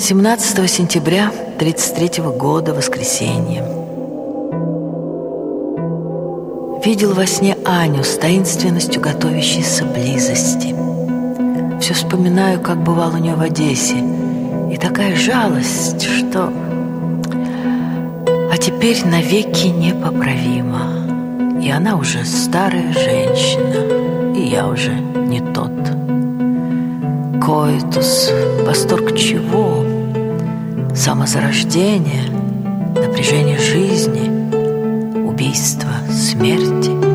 17 сентября 33 года, воскресенье. Видел во сне Аню с таинственностью готовящейся близости. Все вспоминаю, как бывал у нее в Одессе. И такая жалость, что... А теперь навеки непоправима. И она уже старая женщина, и я уже не тот. Коитус, восторг чего? Самозарождение, напряжение жизни, убийство, смерти –